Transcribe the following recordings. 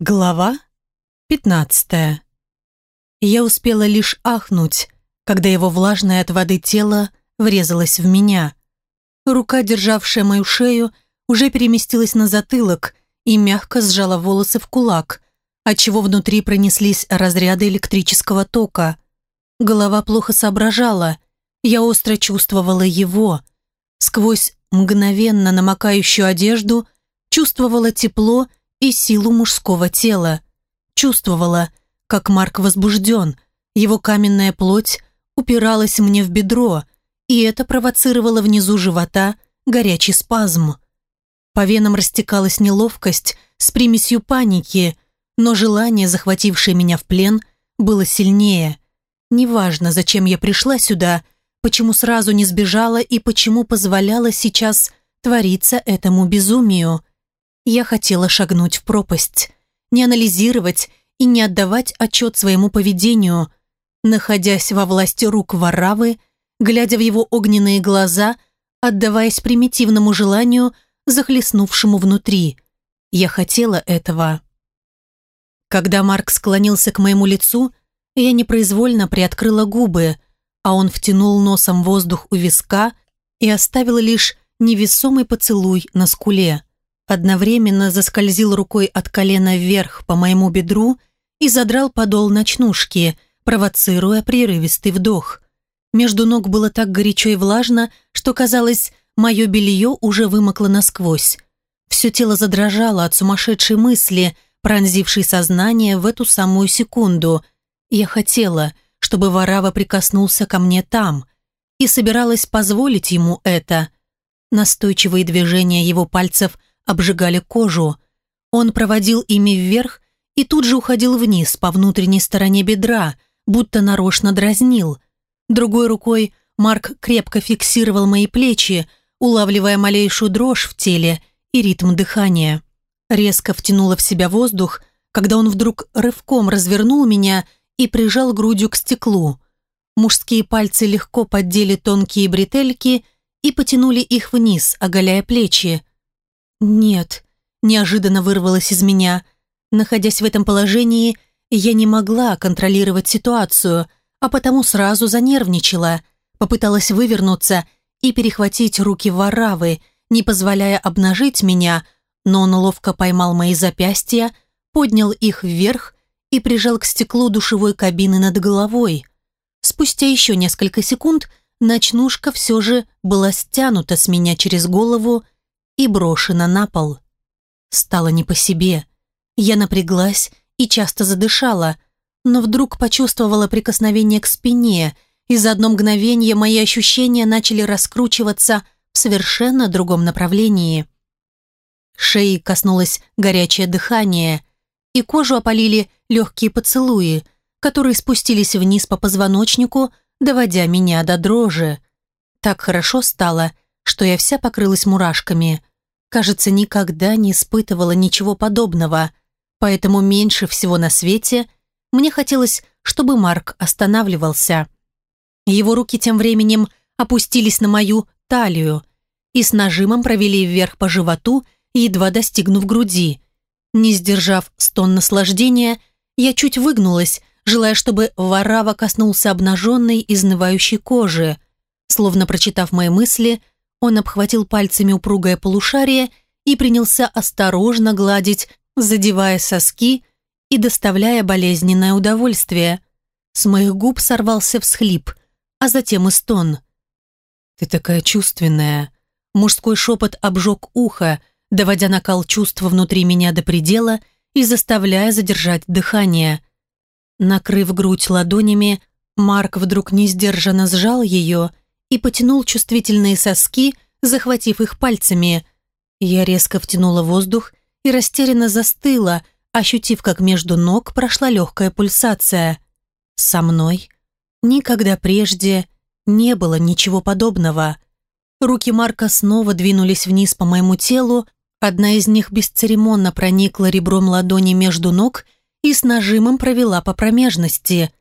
Глава 15 Я успела лишь ахнуть, когда его влажное от воды тело врезалось в меня. Рука, державшая мою шею, уже переместилась на затылок и мягко сжала волосы в кулак, отчего внутри пронеслись разряды электрического тока. Голова плохо соображала, я остро чувствовала его. Сквозь мгновенно намокающую одежду чувствовала тепло и силу мужского тела. Чувствовала, как Марк возбужден, его каменная плоть упиралась мне в бедро, и это провоцировало внизу живота горячий спазм. По венам растекалась неловкость с примесью паники, но желание, захватившее меня в плен, было сильнее. Неважно, зачем я пришла сюда, почему сразу не сбежала и почему позволяла сейчас твориться этому безумию. Я хотела шагнуть в пропасть, не анализировать и не отдавать отчет своему поведению. Находясь во власти рук Варавы, глядя в его огненные глаза, отдаваясь примитивному желанию, захлестнувшему внутри. Я хотела этого. Когда Марк склонился к моему лицу, я непроизвольно приоткрыла губы, а он втянул носом воздух у виска и оставил лишь невесомый поцелуй на скуле одновременно заскользил рукой от колена вверх по моему бедру и задрал подол ночнушки, провоцируя прерывистый вдох. Между ног было так горячо и влажно, что казалось, мое белье уже вымокло насквозь. Все тело задрожало от сумасшедшей мысли, пронзившей сознание в эту самую секунду. Я хотела, чтобы Варава прикоснулся ко мне там, и собиралась позволить ему это. Настойчивые движения его пальцев – обжигали кожу. Он проводил ими вверх и тут же уходил вниз по внутренней стороне бедра, будто нарочно дразнил. Другой рукой Марк крепко фиксировал мои плечи, улавливая малейшую дрожь в теле и ритм дыхания. Резко втянула в себя воздух, когда он вдруг рывком развернул меня и прижал грудью к стеклу. Мужские пальцы легко поддели тонкие бретельки и потянули их вниз, оголяя плечи. «Нет», – неожиданно вырвалось из меня. Находясь в этом положении, я не могла контролировать ситуацию, а потому сразу занервничала, попыталась вывернуться и перехватить руки воравы, не позволяя обнажить меня, но он ловко поймал мои запястья, поднял их вверх и прижал к стеклу душевой кабины над головой. Спустя еще несколько секунд ночнушка все же была стянута с меня через голову и брошена на пол. Стало не по себе. Я напряглась и часто задышала, но вдруг почувствовала прикосновение к спине, и за одно мгновение мои ощущения начали раскручиваться в совершенно другом направлении. Шеи коснулось горячее дыхание, и кожу опалили легкие поцелуи, которые спустились вниз по позвоночнику, доводя меня до дрожи. Так хорошо стало, что я вся покрылась мурашками. Кажется, никогда не испытывала ничего подобного, поэтому меньше всего на свете мне хотелось, чтобы Марк останавливался. Его руки тем временем опустились на мою талию и с нажимом провели вверх по животу, едва достигнув груди. Не сдержав стон наслаждения, я чуть выгнулась, желая, чтобы Варава коснулся обнаженной, изнывающей кожи. Словно прочитав мои мысли, он обхватил пальцами упругое полушарие и принялся осторожно гладить, задевая соски и доставляя болезненное удовольствие. С моих губ сорвался всхлип, а затем и стон. «Ты такая чувственная!» Мужской шепот обжег ухо, доводя накал чувства внутри меня до предела и заставляя задержать дыхание. Накрыв грудь ладонями, Марк вдруг несдержанно сжал ее и потянул чувствительные соски, захватив их пальцами. Я резко втянула воздух и растерянно застыла, ощутив, как между ног прошла легкая пульсация. Со мной никогда прежде не было ничего подобного. Руки Марка снова двинулись вниз по моему телу, одна из них бесцеремонно проникла ребром ладони между ног и с нажимом провела по промежности.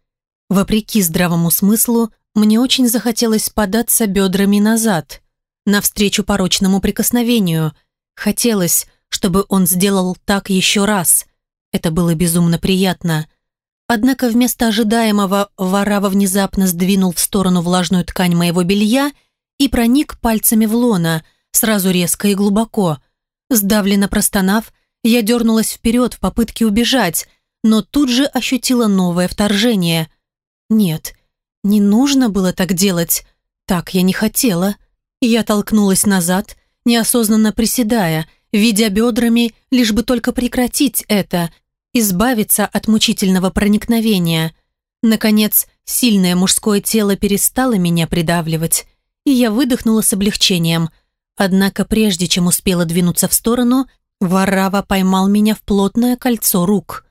Вопреки здравому смыслу, мне очень захотелось податься бедрами назад, навстречу порочному прикосновению. Хотелось, чтобы он сделал так еще раз. Это было безумно приятно. Однако вместо ожидаемого Варава внезапно сдвинул в сторону влажную ткань моего белья и проник пальцами в лона, сразу резко и глубоко. Сдавленно простонав, я дернулась вперед в попытке убежать, но тут же ощутила новое вторжение. Нет, не нужно было так делать. Так я не хотела. Я толкнулась назад, неосознанно приседая, видя бедрами, лишь бы только прекратить это, избавиться от мучительного проникновения. Наконец, сильное мужское тело перестало меня придавливать, и я выдохнула с облегчением. Однако прежде чем успела двинуться в сторону, Варава поймал меня в плотное кольцо рук.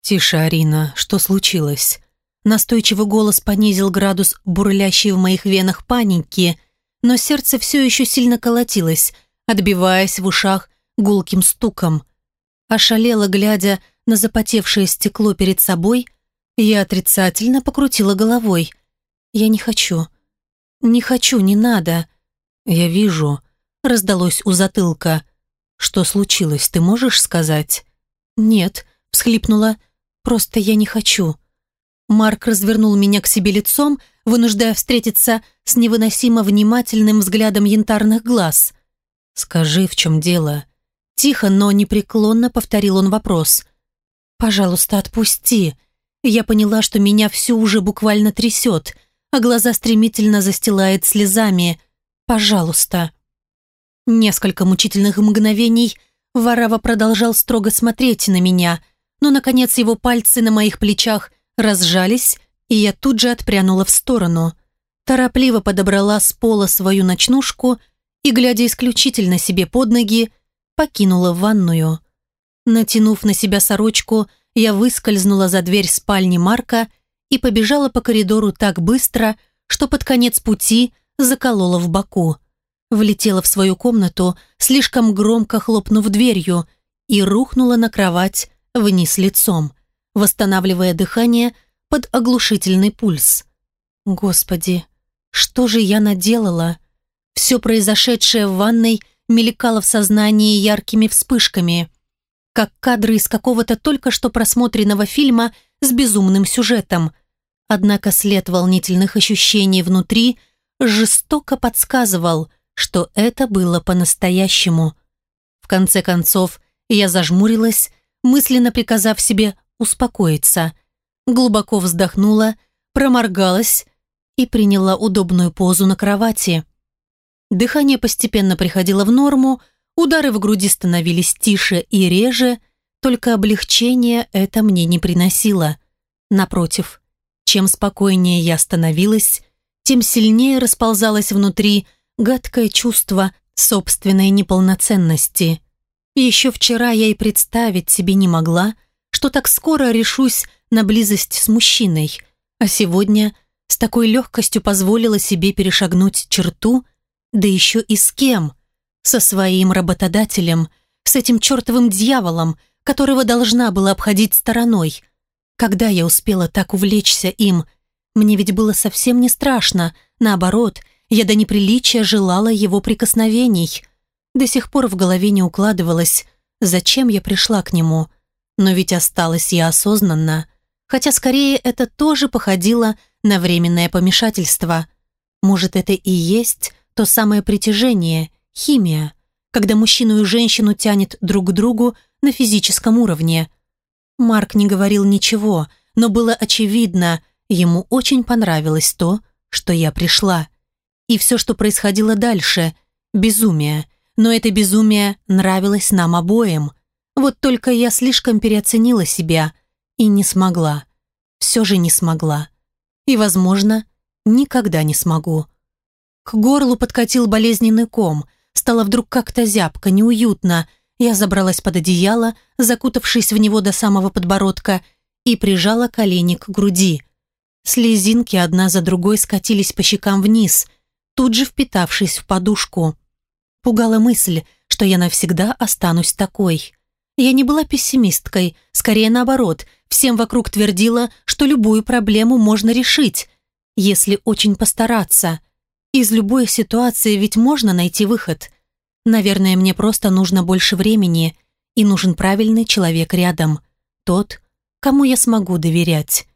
«Тише, Арина, что случилось?» Настойчивый голос понизил градус бурлящей в моих венах паники, но сердце все еще сильно колотилось, отбиваясь в ушах гулким стуком. Ошалела, глядя на запотевшее стекло перед собой, я отрицательно покрутила головой. «Я не хочу. Не хочу, не надо». «Я вижу», — раздалось у затылка. «Что случилось, ты можешь сказать?» «Нет», — всхлипнула. «Просто я не хочу». Марк развернул меня к себе лицом, вынуждая встретиться с невыносимо внимательным взглядом янтарных глаз. «Скажи, в чем дело?» Тихо, но непреклонно повторил он вопрос. «Пожалуйста, отпусти». Я поняла, что меня всю уже буквально трясет, а глаза стремительно застилает слезами. «Пожалуйста». Несколько мучительных мгновений Варава продолжал строго смотреть на меня, но, наконец, его пальцы на моих плечах разжались, и я тут же отпрянула в сторону. Торопливо подобрала с пола свою ночнушку и, глядя исключительно себе под ноги, покинула ванную. Натянув на себя сорочку, я выскользнула за дверь спальни Марка и побежала по коридору так быстро, что под конец пути заколола в боку. Влетела в свою комнату, слишком громко хлопнув дверью, и рухнула на кровать вниз лицом восстанавливая дыхание под оглушительный пульс. Господи, что же я наделала? Все произошедшее в ванной мелькало в сознании яркими вспышками, как кадры из какого-то только что просмотренного фильма с безумным сюжетом. Однако след волнительных ощущений внутри жестоко подсказывал, что это было по-настоящему. В конце концов, я зажмурилась, мысленно приказав себе успокоиться. Глубоко вздохнула, проморгалась и приняла удобную позу на кровати. Дыхание постепенно приходило в норму, удары в груди становились тише и реже, только облегчение это мне не приносило. Напротив, чем спокойнее я становилась, тем сильнее расползалось внутри гадкое чувство собственной неполноценности. Еще вчера я и представить себе не могла, что так скоро решусь на близость с мужчиной, а сегодня с такой легкостью позволила себе перешагнуть черту, да еще и с кем? Со своим работодателем, с этим чертовым дьяволом, которого должна была обходить стороной. Когда я успела так увлечься им? Мне ведь было совсем не страшно, наоборот, я до неприличия желала его прикосновений. До сих пор в голове не укладывалось, зачем я пришла к нему – но ведь осталась я осознанно, хотя скорее это тоже походило на временное помешательство. Может, это и есть то самое притяжение, химия, когда мужчину и женщину тянет друг к другу на физическом уровне. Марк не говорил ничего, но было очевидно, ему очень понравилось то, что я пришла. И все, что происходило дальше – безумие. Но это безумие нравилось нам обоим. Вот только я слишком переоценила себя и не смогла. Все же не смогла. И, возможно, никогда не смогу. К горлу подкатил болезненный ком. Стало вдруг как-то зябко, неуютно. Я забралась под одеяло, закутавшись в него до самого подбородка, и прижала колени к груди. Слезинки одна за другой скатились по щекам вниз, тут же впитавшись в подушку. Пугала мысль, что я навсегда останусь такой. Я не была пессимисткой, скорее наоборот, всем вокруг твердила, что любую проблему можно решить, если очень постараться. Из любой ситуации ведь можно найти выход. Наверное, мне просто нужно больше времени, и нужен правильный человек рядом. тот, кому я смогу доверять.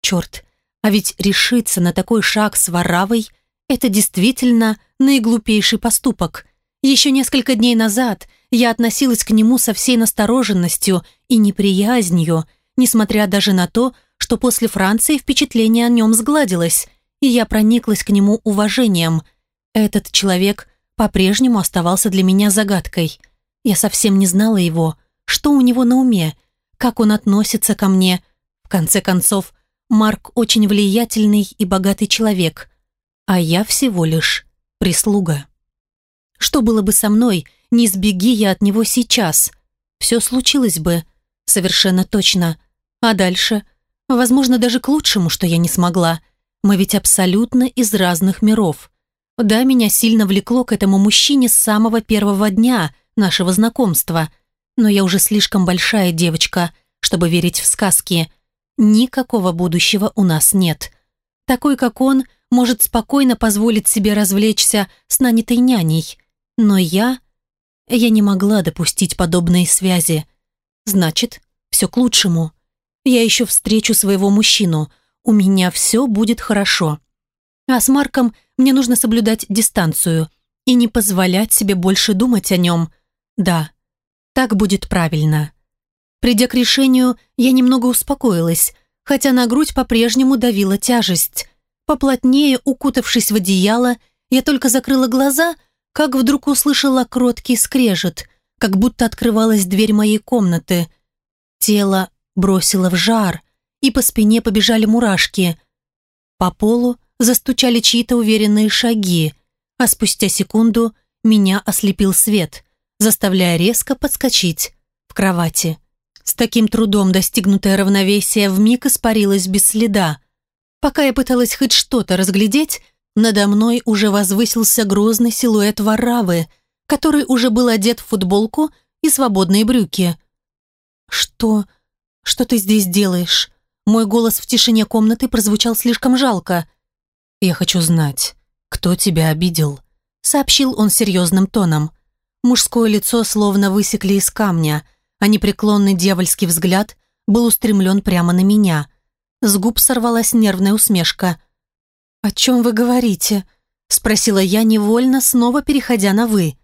Черт, а ведь решиться на такой шаг с Варавой – это действительно наиглупейший поступок. Еще несколько дней назад я относилась к нему со всей настороженностью и неприязнью, несмотря даже на то, что после Франции впечатление о нем сгладилось, и я прониклась к нему уважением. Этот человек по-прежнему оставался для меня загадкой. Я совсем не знала его, что у него на уме, как он относится ко мне. В конце концов, Марк очень влиятельный и богатый человек, а я всего лишь прислуга. Что было бы со мной, не сбеги я от него сейчас? Все случилось бы, совершенно точно. А дальше? Возможно, даже к лучшему, что я не смогла. Мы ведь абсолютно из разных миров. Да, меня сильно влекло к этому мужчине с самого первого дня нашего знакомства, но я уже слишком большая девочка, чтобы верить в сказки. Никакого будущего у нас нет. Такой, как он, может спокойно позволить себе развлечься с нанятой няней. Но я... Я не могла допустить подобные связи. Значит, все к лучшему. Я еще встречу своего мужчину. У меня все будет хорошо. А с Марком мне нужно соблюдать дистанцию и не позволять себе больше думать о нем. Да, так будет правильно. Придя к решению, я немного успокоилась, хотя на грудь по-прежнему давила тяжесть. Поплотнее укутавшись в одеяло, я только закрыла глаза, как вдруг услышала кроткий скрежет, как будто открывалась дверь моей комнаты. Тело бросило в жар, и по спине побежали мурашки. По полу застучали чьи-то уверенные шаги, а спустя секунду меня ослепил свет, заставляя резко подскочить в кровати. С таким трудом достигнутое равновесие вмиг испарилось без следа. Пока я пыталась хоть что-то разглядеть, надо мной уже возвысился грозный силуэт Варавы, который уже был одет в футболку и свободные брюки. «Что? Что ты здесь делаешь?» Мой голос в тишине комнаты прозвучал слишком жалко – «Я хочу знать, кто тебя обидел», — сообщил он серьезным тоном. Мужское лицо словно высекли из камня, а непреклонный дьявольский взгляд был устремлен прямо на меня. С губ сорвалась нервная усмешка. «О чем вы говорите?» — спросила я невольно, снова переходя на «вы».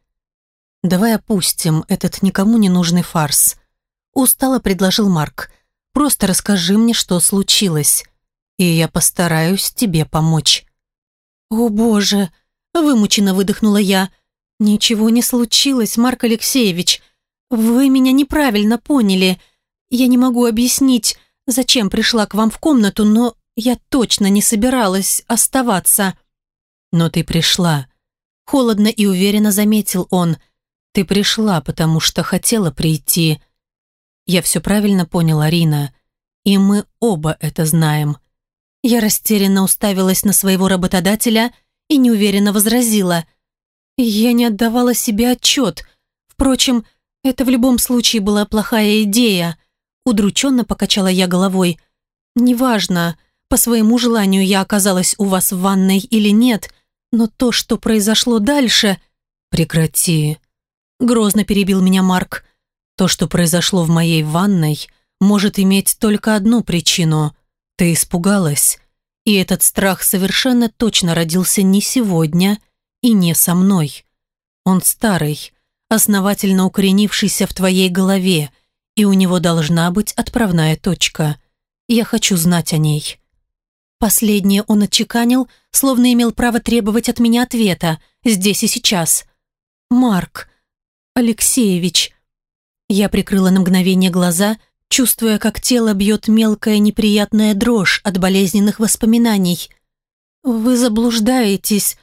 «Давай опустим этот никому не нужный фарс», — устало предложил Марк. «Просто расскажи мне, что случилось, и я постараюсь тебе помочь». «О боже!» – вымученно выдохнула я. «Ничего не случилось, Марк Алексеевич. Вы меня неправильно поняли. Я не могу объяснить, зачем пришла к вам в комнату, но я точно не собиралась оставаться». «Но ты пришла», – холодно и уверенно заметил он. «Ты пришла, потому что хотела прийти». «Я все правильно поняла, Рина, и мы оба это знаем». Я растерянно уставилась на своего работодателя и неуверенно возразила. Я не отдавала себе отчет. Впрочем, это в любом случае была плохая идея. Удрученно покачала я головой. Неважно, по своему желанию я оказалась у вас в ванной или нет, но то, что произошло дальше... Прекрати. Грозно перебил меня Марк. То, что произошло в моей ванной, может иметь только одну причину. Ты испугалась, и этот страх совершенно точно родился не сегодня и не со мной. Он старый, основательно укоренившийся в твоей голове, и у него должна быть отправная точка. Я хочу знать о ней». Последнее он отчеканил, словно имел право требовать от меня ответа, здесь и сейчас. «Марк Алексеевич». Я прикрыла на мгновение глаза чувствуя, как тело бьет мелкая неприятная дрожь от болезненных воспоминаний. «Вы заблуждаетесь.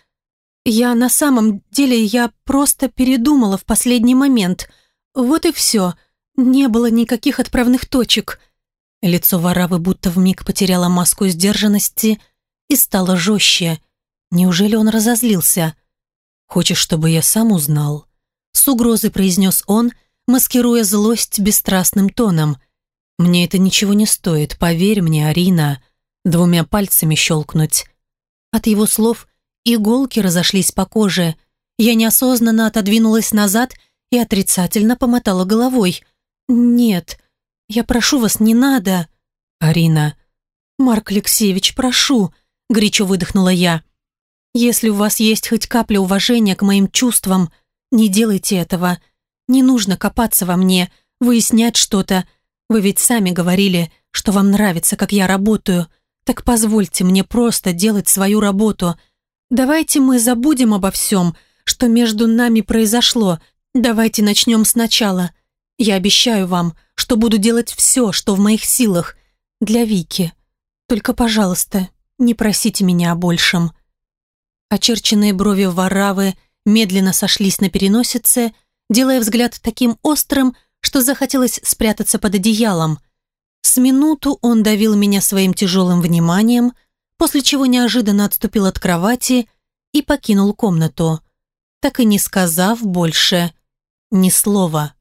Я на самом деле, я просто передумала в последний момент. Вот и все. Не было никаких отправных точек». Лицо Варавы будто вмиг потеряло маску сдержанности и стало жестче. Неужели он разозлился? «Хочешь, чтобы я сам узнал?» С угрозой произнес он, маскируя злость бесстрастным тоном – мне это ничего не стоит, поверь мне, Арина. Двумя пальцами щелкнуть. От его слов иголки разошлись по коже. Я неосознанно отодвинулась назад и отрицательно помотала головой. «Нет, Я прошу вас, не надо. Арина. Марк Алексеевич, прошу, горячо выдохнула я. Если у вас есть хоть капля уважения к моим чувствам, не делайте этого. Не нужно копаться во мне, выяснять что-то. Вы ведь сами говорили, что вам нравится, как я работаю. Так позвольте мне просто делать свою работу. Давайте мы забудем обо всем, что между нами произошло. Давайте начнем сначала. Я обещаю вам, что буду делать все, что в моих силах. Для Вики. Только, пожалуйста, не просите меня о большем. Очерченные брови Варавы медленно сошлись на переносице, делая взгляд таким острым, что захотелось спрятаться под одеялом. С минуту он давил меня своим тяжелым вниманием, после чего неожиданно отступил от кровати и покинул комнату, так и не сказав больше ни слова.